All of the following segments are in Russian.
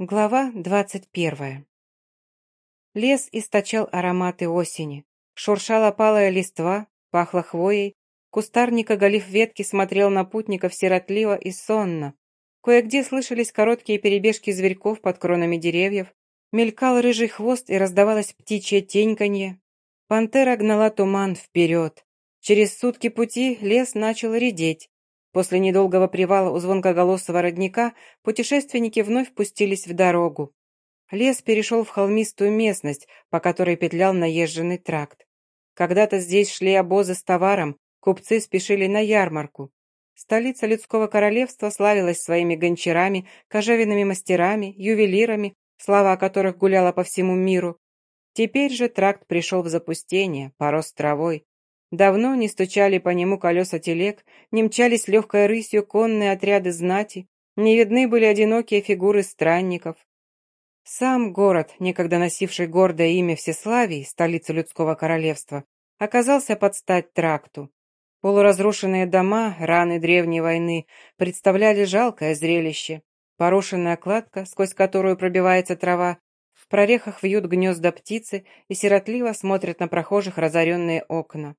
Глава двадцать первая. Лес источал ароматы осени. Шуршала палая листва, пахло хвоей. Кустарник, оголив ветки, смотрел на путников сиротливо и сонно. Кое-где слышались короткие перебежки зверьков под кронами деревьев. Мелькал рыжий хвост и раздавалось птичье теньканье. Пантера гнала туман вперед. Через сутки пути лес начал редеть. После недолгого привала у звонкоголосого родника путешественники вновь пустились в дорогу. Лес перешел в холмистую местность, по которой петлял наезженный тракт. Когда-то здесь шли обозы с товаром, купцы спешили на ярмарку. Столица людского королевства славилась своими гончарами, кожевенными мастерами, ювелирами, слава которых гуляла по всему миру. Теперь же тракт пришел в запустение, порос травой. Давно не стучали по нему колеса телег, не мчались легкой рысью конные отряды знати, не видны были одинокие фигуры странников. Сам город, некогда носивший гордое имя Всеславий, столица людского королевства, оказался под стать тракту. Полуразрушенные дома, раны древней войны, представляли жалкое зрелище. Порушенная кладка, сквозь которую пробивается трава, в прорехах вьют гнезда птицы и сиротливо смотрят на прохожих разоренные окна.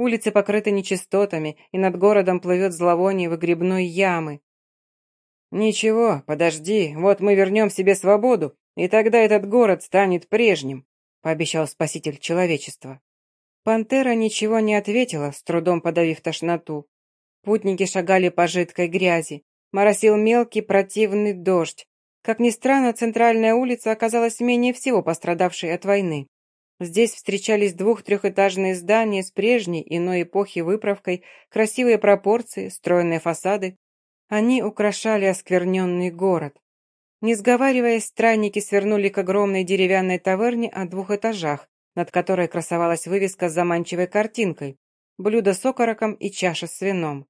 Улицы покрыты нечистотами, и над городом плывет зловоние выгребной ямы. «Ничего, подожди, вот мы вернем себе свободу, и тогда этот город станет прежним», пообещал спаситель человечества. Пантера ничего не ответила, с трудом подавив тошноту. Путники шагали по жидкой грязи. Моросил мелкий противный дождь. Как ни странно, центральная улица оказалась менее всего пострадавшей от войны. Здесь встречались двух-трехэтажные здания с прежней иной эпохи выправкой, красивые пропорции, стройные фасады. Они украшали оскверненный город. Не сговариваясь, странники свернули к огромной деревянной таверне о двух этажах, над которой красовалась вывеска с заманчивой картинкой, блюдо с окороком и чаша с вином.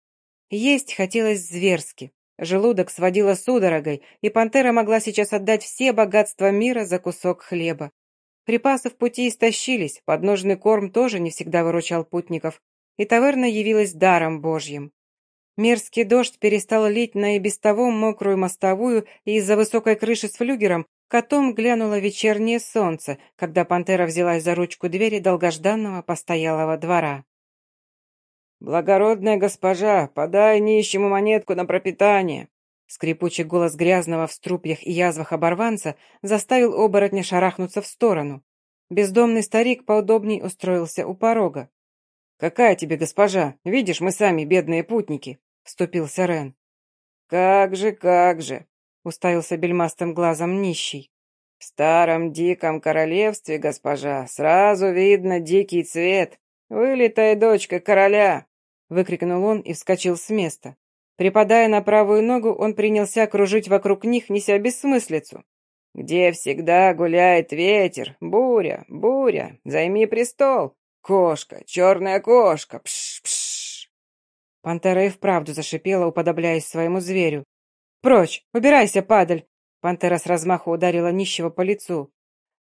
Есть хотелось зверски. Желудок сводило судорогой, и пантера могла сейчас отдать все богатства мира за кусок хлеба. Припасы в пути истощились, подножный корм тоже не всегда выручал путников, и таверна явилась даром божьим. Мерзкий дождь перестал лить на и без того мокрую мостовую, и из-за высокой крыши с флюгером котом глянуло вечернее солнце, когда пантера взялась за ручку двери долгожданного постоялого двора. «Благородная госпожа, подай нищему монетку на пропитание!» Скрипучий голос грязного в струпьях и язвах оборванца заставил оборотня шарахнуться в сторону. Бездомный старик поудобней устроился у порога. «Какая тебе госпожа? Видишь, мы сами бедные путники», — вступился Рен. «Как же, как же», — уставился бельмастым глазом нищий. «В старом диком королевстве, госпожа, сразу видно дикий цвет. Вылитая дочка короля!» — выкрикнул он и вскочил с места. Припадая на правую ногу, он принялся кружить вокруг них, неся бессмыслицу. «Где всегда гуляет ветер? Буря, буря, займи престол! Кошка, черная кошка, пш-пш!» Пантера и вправду зашипела, уподобляясь своему зверю. «Прочь! Убирайся, падаль!» Пантера с размаху ударила нищего по лицу.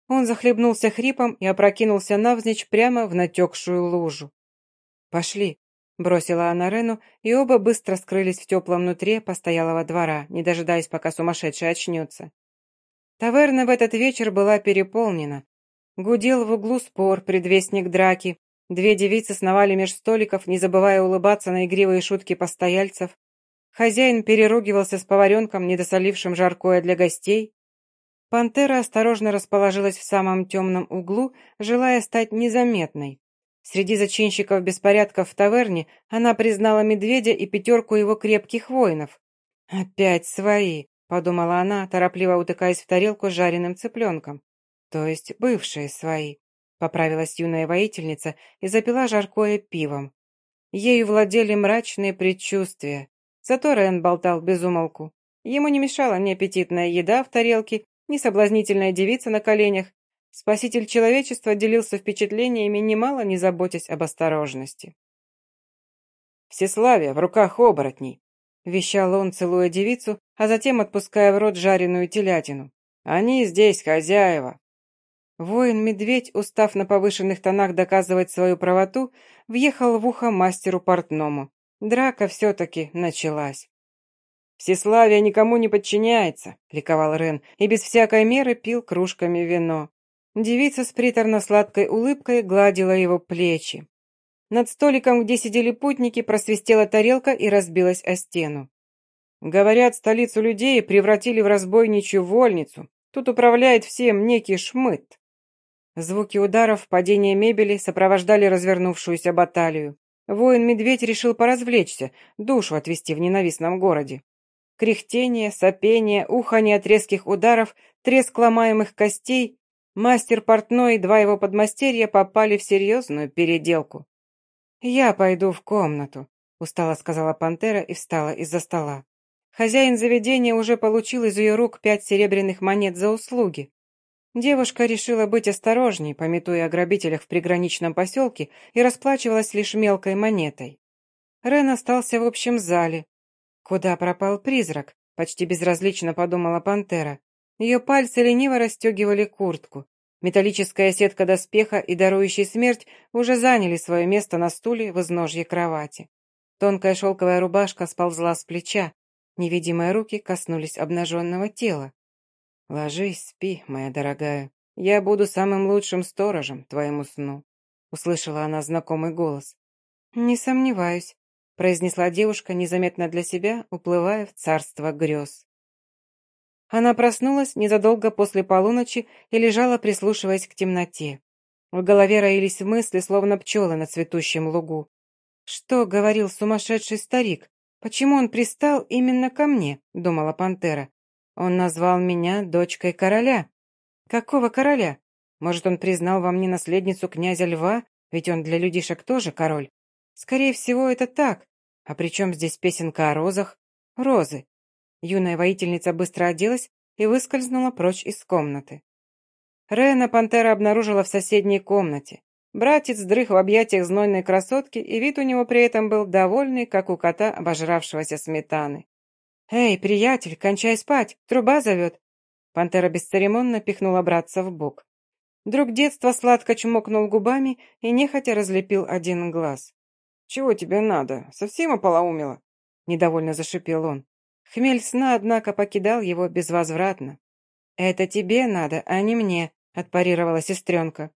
Он захлебнулся хрипом и опрокинулся навзничь прямо в натекшую лужу. «Пошли!» Бросила она Рену, и оба быстро скрылись в теплом нутре постоялого двора, не дожидаясь, пока сумасшедший очнется. Таверна в этот вечер была переполнена. Гудел в углу спор, предвестник драки. Две девицы сновали меж столиков, не забывая улыбаться на игривые шутки постояльцев. Хозяин переругивался с поваренком, недосолившим жаркое для гостей. Пантера осторожно расположилась в самом темном углу, желая стать незаметной. Среди зачинщиков беспорядков в таверне она признала медведя и пятерку его крепких воинов. «Опять свои», — подумала она, торопливо утыкаясь в тарелку с жареным цыпленком. «То есть бывшие свои», — поправилась юная воительница и запила жаркое пивом. Ею владели мрачные предчувствия. Зато Рен болтал без умолку. Ему не мешала ни аппетитная еда в тарелке, ни соблазнительная девица на коленях, Спаситель человечества делился впечатлениями, немало не заботясь об осторожности. «Всеславие в руках оборотней», — вещал он, целуя девицу, а затем отпуская в рот жареную телятину. «Они здесь хозяева». Воин-медведь, устав на повышенных тонах доказывать свою правоту, въехал в ухо мастеру портному. Драка все-таки началась. «Всеславие никому не подчиняется», — ликовал Рен, и без всякой меры пил кружками вино. Девица с приторно-сладкой улыбкой гладила его плечи. Над столиком, где сидели путники, просвистела тарелка и разбилась о стену. Говорят, столицу людей превратили в разбойничью вольницу. Тут управляет всем некий шмыт. Звуки ударов, падения мебели сопровождали развернувшуюся баталию. Воин-медведь решил поразвлечься, душу отвести в ненавистном городе. Кряхтение, сопение, уханье от резких ударов, треск ломаемых костей. Мастер портной и два его подмастерья попали в серьезную переделку. «Я пойду в комнату», — устало сказала пантера и встала из-за стола. Хозяин заведения уже получил из ее рук пять серебряных монет за услуги. Девушка решила быть осторожней, пометуя о грабителях в приграничном поселке, и расплачивалась лишь мелкой монетой. Рен остался в общем зале. Куда пропал призрак? Почти безразлично подумала пантера. Ее пальцы лениво расстегивали куртку. Металлическая сетка доспеха и дарующий смерть уже заняли свое место на стуле в изножье кровати. Тонкая шелковая рубашка сползла с плеча. Невидимые руки коснулись обнаженного тела. «Ложись, спи, моя дорогая. Я буду самым лучшим сторожем твоему сну», — услышала она знакомый голос. «Не сомневаюсь», — произнесла девушка незаметно для себя, уплывая в царство грез. Она проснулась незадолго после полуночи и лежала, прислушиваясь к темноте. В голове роились мысли, словно пчелы на цветущем лугу. «Что говорил сумасшедший старик? Почему он пристал именно ко мне?» — думала пантера. «Он назвал меня дочкой короля». «Какого короля? Может, он признал во мне наследницу князя Льва, ведь он для людишек тоже король? Скорее всего, это так. А при чем здесь песенка о розах? Розы. Юная воительница быстро оделась и выскользнула прочь из комнаты. Рена пантера обнаружила в соседней комнате. Братец дрых в объятиях знойной красотки, и вид у него при этом был довольный, как у кота, обожравшегося сметаны. «Эй, приятель, кончай спать, труба зовет!» Пантера бесцеремонно пихнула братца в бок. Друг детства сладко чмокнул губами и нехотя разлепил один глаз. «Чего тебе надо? Совсем ополоумела?» Недовольно зашипел он. Хмель сна, однако, покидал его безвозвратно. «Это тебе надо, а не мне», — отпарировала сестренка.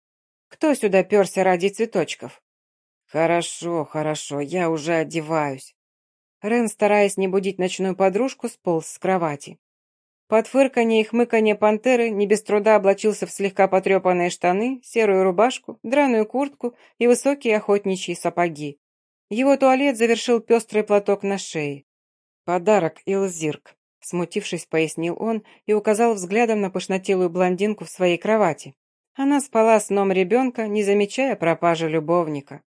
«Кто сюда перся ради цветочков?» «Хорошо, хорошо, я уже одеваюсь». Рен, стараясь не будить ночную подружку, сполз с кровати. Под фырканье и хмыканье пантеры не без труда облачился в слегка потрепанные штаны, серую рубашку, драную куртку и высокие охотничьи сапоги. Его туалет завершил пестрый платок на шее. «Подарок, Илзирк», — смутившись, пояснил он и указал взглядом на пышнотелую блондинку в своей кровати. Она спала сном ребенка, не замечая пропажи любовника.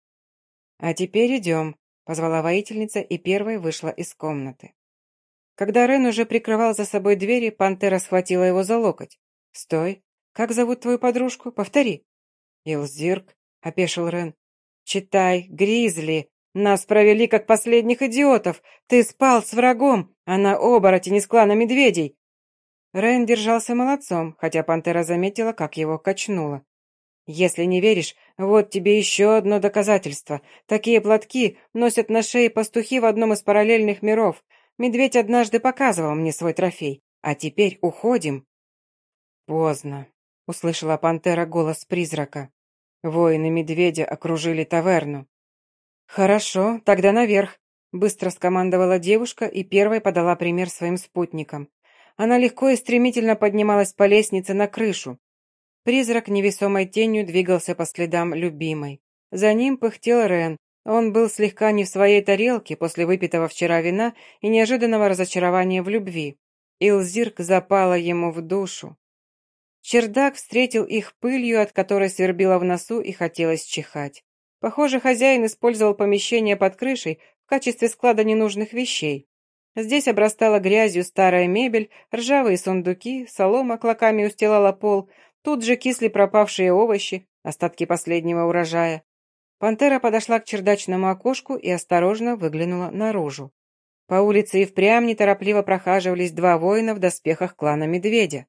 «А теперь идем», — позвала воительница и первой вышла из комнаты. Когда Рен уже прикрывал за собой двери, пантера схватила его за локоть. «Стой! Как зовут твою подружку? Повтори!» «Илзирк», — опешил Рен. «Читай, Гризли!» Нас провели как последних идиотов. Ты спал с врагом, она оборотень из клана медведей. Рен держался молодцом, хотя пантера заметила, как его качнуло. Если не веришь, вот тебе еще одно доказательство. Такие платки носят на шее пастухи в одном из параллельных миров. Медведь однажды показывал мне свой трофей. А теперь уходим. Поздно, услышала пантера голос призрака. Воины медведя окружили таверну. «Хорошо, тогда наверх», — быстро скомандовала девушка и первой подала пример своим спутникам. Она легко и стремительно поднималась по лестнице на крышу. Призрак невесомой тенью двигался по следам любимой. За ним пыхтел Рен. Он был слегка не в своей тарелке после выпитого вчера вина и неожиданного разочарования в любви. Илзирк запала ему в душу. Чердак встретил их пылью, от которой свербило в носу и хотелось чихать. Похоже, хозяин использовал помещение под крышей в качестве склада ненужных вещей. Здесь обрастала грязью старая мебель, ржавые сундуки, солома клоками устилала пол, тут же кисли пропавшие овощи, остатки последнего урожая. Пантера подошла к чердачному окошку и осторожно выглянула наружу. По улице и впрямь неторопливо прохаживались два воина в доспехах клана Медведя.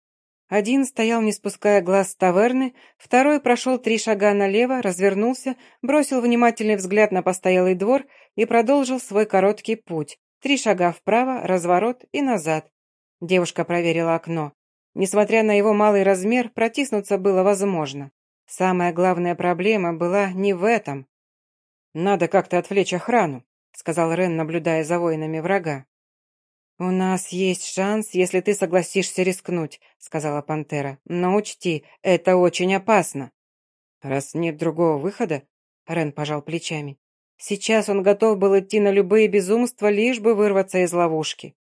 Один стоял, не спуская глаз с таверны, второй прошел три шага налево, развернулся, бросил внимательный взгляд на постоялый двор и продолжил свой короткий путь, Три шага вправо, разворот и назад. Девушка проверила окно. Несмотря на его малый размер, протиснуться было возможно. Самая главная проблема была не в этом. «Надо как-то отвлечь охрану», — сказал Рен, наблюдая за воинами врага. «У нас есть шанс, если ты согласишься рискнуть», — сказала пантера. «Но учти, это очень опасно». «Раз нет другого выхода», — Рен пожал плечами. «Сейчас он готов был идти на любые безумства, лишь бы вырваться из ловушки.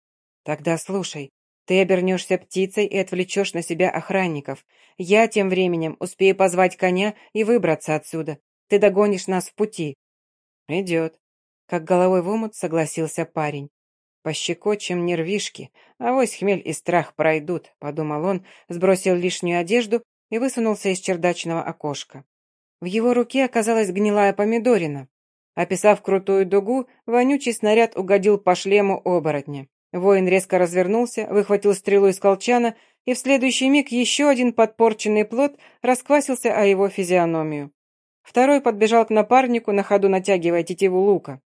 Тогда слушай, ты обернешься птицей и отвлечешь на себя охранников. Я тем временем успею позвать коня и выбраться отсюда. Ты догонишь нас в пути». «Идет», — как головой в омут согласился парень. «Пощекочем нервишки, а вось хмель и страх пройдут», — подумал он, сбросил лишнюю одежду и высунулся из чердачного окошка. В его руке оказалась гнилая помидорина. Описав крутую дугу, вонючий снаряд угодил по шлему оборотня. Воин резко развернулся, выхватил стрелу из колчана, и в следующий миг еще один подпорченный плод расквасился о его физиономию. Второй подбежал к напарнику, на ходу натягивая тетиву лука.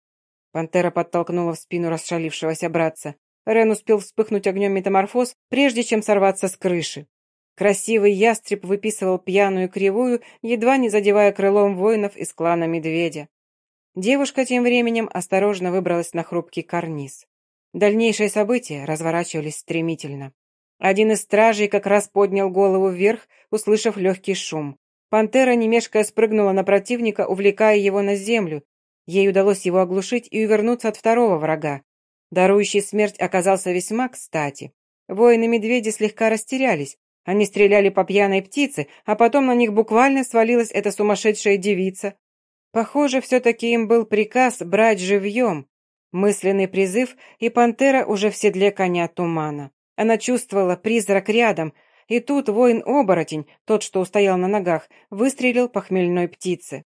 Пантера подтолкнула в спину расшалившегося братца. Рен успел вспыхнуть огнем метаморфоз, прежде чем сорваться с крыши. Красивый ястреб выписывал пьяную кривую, едва не задевая крылом воинов из клана Медведя. Девушка тем временем осторожно выбралась на хрупкий карниз. Дальнейшие события разворачивались стремительно. Один из стражей как раз поднял голову вверх, услышав легкий шум. Пантера, немешкая, спрыгнула на противника, увлекая его на землю, Ей удалось его оглушить и увернуться от второго врага. Дарующий смерть оказался весьма кстати. Воины-медведи слегка растерялись. Они стреляли по пьяной птице, а потом на них буквально свалилась эта сумасшедшая девица. Похоже, все-таки им был приказ брать живьем. Мысленный призыв, и пантера уже в седле коня тумана. Она чувствовала призрак рядом, и тут воин-оборотень, тот, что устоял на ногах, выстрелил по хмельной птице.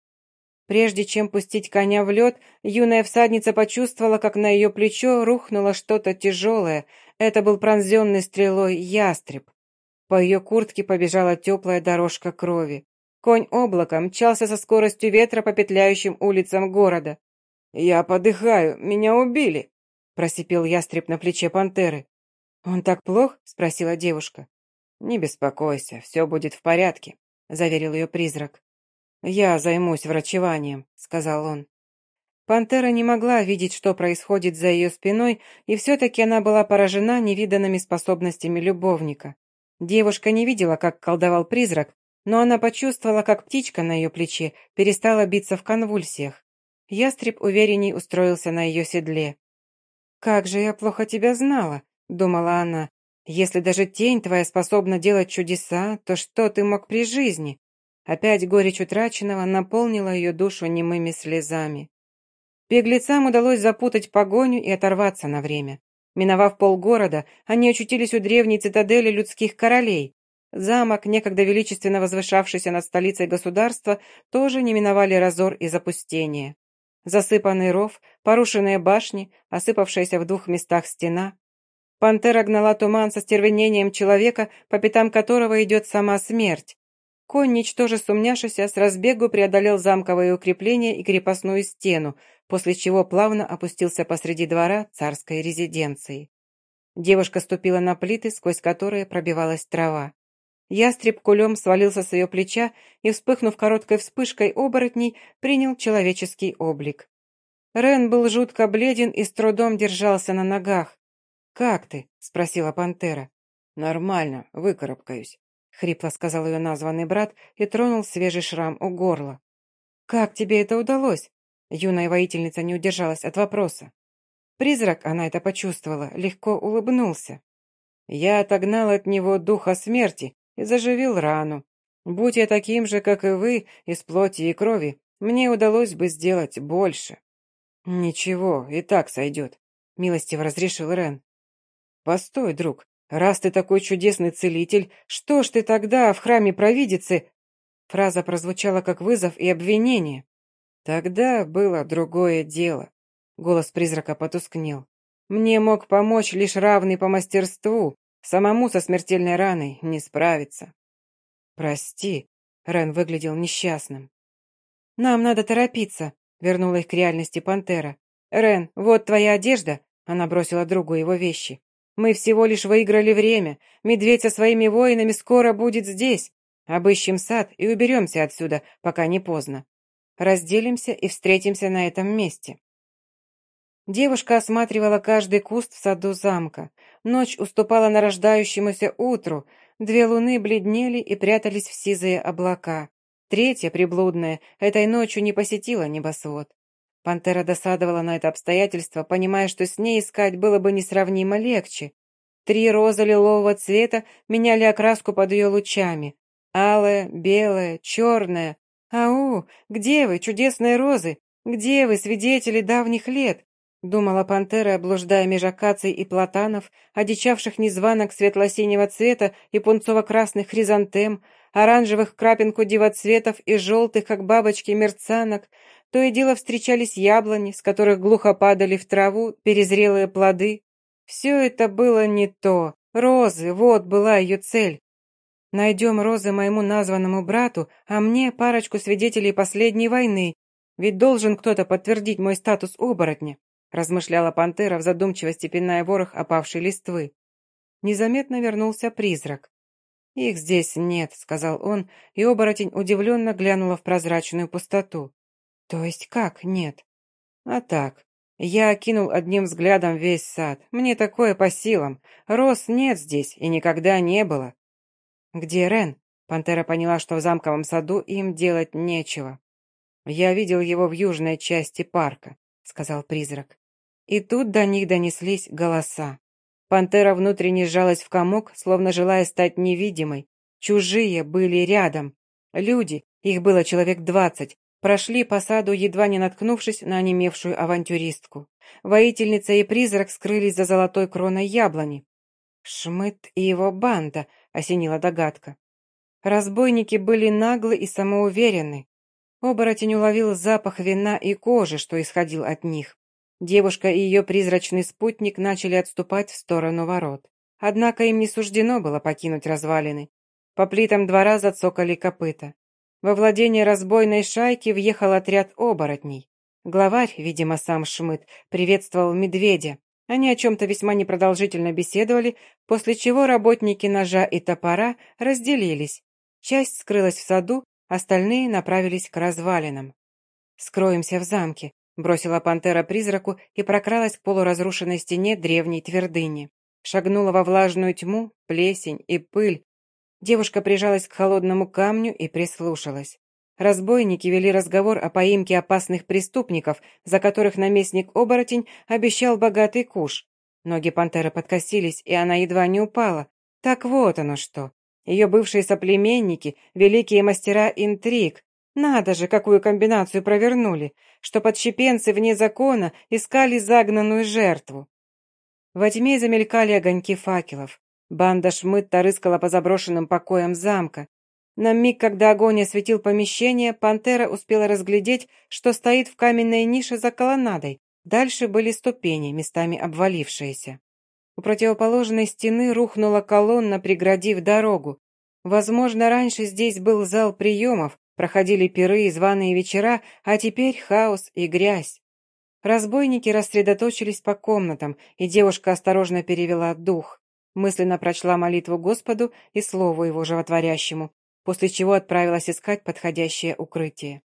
Прежде чем пустить коня в лед, юная всадница почувствовала, как на ее плечо рухнуло что-то тяжелое. Это был пронзенный стрелой ястреб. По ее куртке побежала теплая дорожка крови. Конь облаком мчался со скоростью ветра по петляющим улицам города. «Я подыхаю, меня убили!» – просипел ястреб на плече пантеры. «Он так плох?» – спросила девушка. «Не беспокойся, все будет в порядке», – заверил ее призрак. «Я займусь врачеванием», — сказал он. Пантера не могла видеть, что происходит за ее спиной, и все-таки она была поражена невиданными способностями любовника. Девушка не видела, как колдовал призрак, но она почувствовала, как птичка на ее плече перестала биться в конвульсиях. Ястреб уверенней устроился на ее седле. «Как же я плохо тебя знала», — думала она. «Если даже тень твоя способна делать чудеса, то что ты мог при жизни? Опять горечь утраченного наполнила ее душу немыми слезами. Беглецам удалось запутать погоню и оторваться на время. Миновав полгорода, они очутились у древней цитадели людских королей. Замок, некогда величественно возвышавшийся над столицей государства, тоже не миновали разор и запустение. Засыпанный ров, порушенные башни, осыпавшаяся в двух местах стена. Пантера гнала туман со стервенением человека, по пятам которого идет сама смерть. Конь, ничтоже сумняшися, с разбегу преодолел замковое укрепление и крепостную стену, после чего плавно опустился посреди двора царской резиденции. Девушка ступила на плиты, сквозь которые пробивалась трава. Ястреб кулем свалился с ее плеча и, вспыхнув короткой вспышкой оборотней, принял человеческий облик. Рен был жутко бледен и с трудом держался на ногах. «Как ты?» — спросила пантера. «Нормально, выкарабкаюсь», хрипло сказал ее названный брат и тронул свежий шрам у горла. «Как тебе это удалось?» Юная воительница не удержалась от вопроса. Призрак, она это почувствовала, легко улыбнулся. «Я отогнал от него духа смерти и заживил рану. Будь я таким же, как и вы, из плоти и крови, мне удалось бы сделать больше». «Ничего, и так сойдет», — милостиво разрешил Рен. «Постой, друг, «Раз ты такой чудесный целитель, что ж ты тогда в храме провидицы?» Фраза прозвучала как вызов и обвинение. «Тогда было другое дело». Голос призрака потускнел. «Мне мог помочь лишь равный по мастерству, самому со смертельной раной не справиться». «Прости», — Рен выглядел несчастным. «Нам надо торопиться», — вернула их к реальности пантера. «Рен, вот твоя одежда», Она бросила другу его вещи. «Мы всего лишь выиграли время. Медведь со своими воинами скоро будет здесь. Обыщем сад и уберемся отсюда, пока не поздно. Разделимся и встретимся на этом месте». Девушка осматривала каждый куст в саду замка. Ночь уступала нарождающемуся утру. Две луны бледнели и прятались в сизые облака. Третья, приблудная, этой ночью не посетила небосвод. Пантера досадовала на это обстоятельство, понимая, что с ней искать было бы несравнимо легче. Три розы лилового цвета меняли окраску под ее лучами. Алая, белая, черная. «Ау, где вы, чудесные розы? Где вы, свидетели давних лет?» Думала пантера, блуждая меж акаций и платанов, одичавших незванок светло-синего цвета и пунцово-красных хризантем, оранжевых крапинку дивоцветов и желтых, как бабочки, мерцанок, то и дело встречались яблони, с которых глухо падали в траву перезрелые плоды. Все это было не то. Розы, вот была ее цель. Найдем розы моему названному брату, а мне парочку свидетелей последней войны, ведь должен кто-то подтвердить мой статус оборотня, размышляла пантера в задумчивости, пиная ворох опавшей листвы. Незаметно вернулся призрак. «Их здесь нет», — сказал он, и оборотень удивленно глянула в прозрачную пустоту. «То есть как нет?» «А так. Я окинул одним взглядом весь сад. Мне такое по силам. Роз нет здесь и никогда не было». «Где Рен?» Пантера поняла, что в замковом саду им делать нечего. «Я видел его в южной части парка», — сказал призрак. И тут до них донеслись голоса. Пантера внутренне сжалась в комок, словно желая стать невидимой. Чужие были рядом. Люди, их было человек двадцать, Прошли по саду, едва не наткнувшись на онемевшую авантюристку. Воительница и призрак скрылись за золотой кроной яблони. «Шмыт и его банда», — осенила догадка. Разбойники были наглы и самоуверенны. Оборотень уловил запах вина и кожи, что исходил от них. Девушка и ее призрачный спутник начали отступать в сторону ворот. Однако им не суждено было покинуть развалины. По плитам двора зацокали копыта. Во владение разбойной шайки въехал отряд оборотней. Главарь, видимо, сам Шмыт, приветствовал медведя. Они о чем-то весьма непродолжительно беседовали, после чего работники ножа и топора разделились. Часть скрылась в саду, остальные направились к развалинам. «Скроемся в замке», — бросила пантера призраку и прокралась к полуразрушенной стене древней твердыни. Шагнула во влажную тьму, плесень и пыль, Девушка прижалась к холодному камню и прислушалась. Разбойники вели разговор о поимке опасных преступников, за которых наместник-оборотень обещал богатый куш. Ноги пантеры подкосились, и она едва не упала. Так вот оно что. Ее бывшие соплеменники, великие мастера интриг. Надо же, какую комбинацию провернули, что подщепенцы вне закона искали загнанную жертву. Во тьме замелькали огоньки факелов. Банда Шмытта рыскала по заброшенным покоям замка. На миг, когда огонь осветил помещение, пантера успела разглядеть, что стоит в каменной нише за колоннадой. Дальше были ступени, местами обвалившиеся. У противоположной стены рухнула колонна, преградив дорогу. Возможно, раньше здесь был зал приемов, проходили пиры и званые вечера, а теперь хаос и грязь. Разбойники рассредоточились по комнатам, и девушка осторожно перевела дух мысленно прочла молитву Господу и Слову Его животворящему, после чего отправилась искать подходящее укрытие.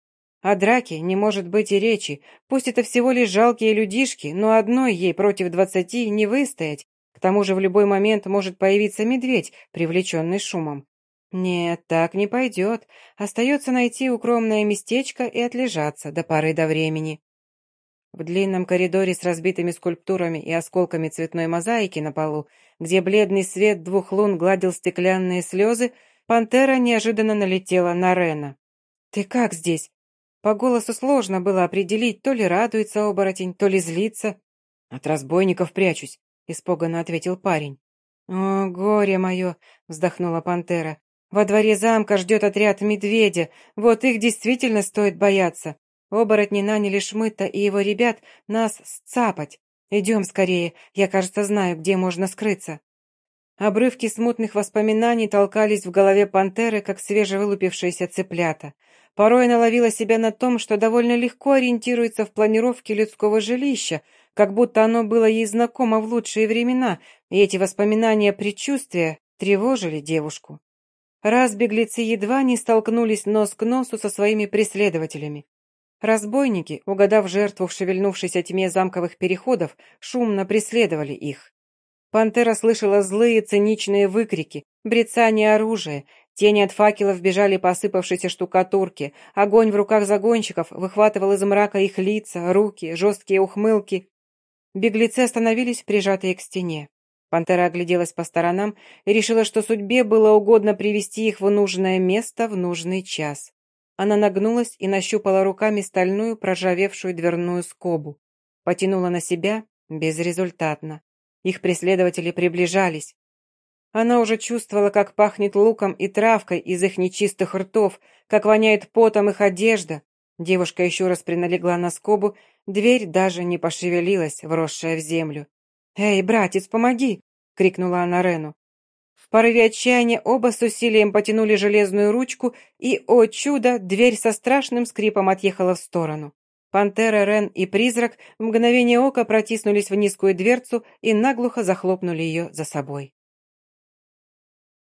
О драке не может быть и речи, пусть это всего лишь жалкие людишки, но одной ей против двадцати не выстоять, к тому же в любой момент может появиться медведь, привлеченный шумом. Нет, так не пойдет, остается найти укромное местечко и отлежаться до поры до времени. В длинном коридоре с разбитыми скульптурами и осколками цветной мозаики на полу, где бледный свет двух лун гладил стеклянные слезы, пантера неожиданно налетела на Рена. «Ты как здесь?» По голосу сложно было определить, то ли радуется оборотень, то ли злится. «От разбойников прячусь», — испуганно ответил парень. «О, горе мое!» — вздохнула пантера. «Во дворе замка ждет отряд медведя. Вот их действительно стоит бояться. Оборотни наняли Шмыта и его ребят нас сцапать. Идем скорее, я, кажется, знаю, где можно скрыться». Обрывки смутных воспоминаний толкались в голове пантеры, как свежевылупившиеся цыплята. Порой она ловила себя на том, что довольно легко ориентируется в планировке людского жилища, как будто оно было ей знакомо в лучшие времена, и эти воспоминания предчувствия тревожили девушку. Раз беглецы едва не столкнулись нос к носу со своими преследователями. Разбойники, угадав жертву в шевельнувшейся тьме замковых переходов, шумно преследовали их. Пантера слышала злые циничные выкрики, брецание оружия, тени от факелов бежали по осыпавшейся штукатурке, огонь в руках загонщиков выхватывал из мрака их лица, руки, жесткие ухмылки. Беглецы остановились, прижатые к стене. Пантера огляделась по сторонам и решила, что судьбе было угодно привести их в нужное место в нужный час. Она нагнулась и нащупала руками стальную проржавевшую дверную скобу. Потянула на себя безрезультатно. Их преследователи приближались. Она уже чувствовала, как пахнет луком и травкой из их нечистых ртов, как воняет потом их одежда. Девушка еще раз приналегла на скобу, дверь даже не пошевелилась, вросшая в землю. «Эй, братец, помоги!» — крикнула она Рену. В порыве отчаяния оба с усилием потянули железную ручку, и, о чудо, дверь со страшным скрипом отъехала в сторону. Пантера, Рен и Призрак в мгновение ока протиснулись в низкую дверцу и наглухо захлопнули ее за собой.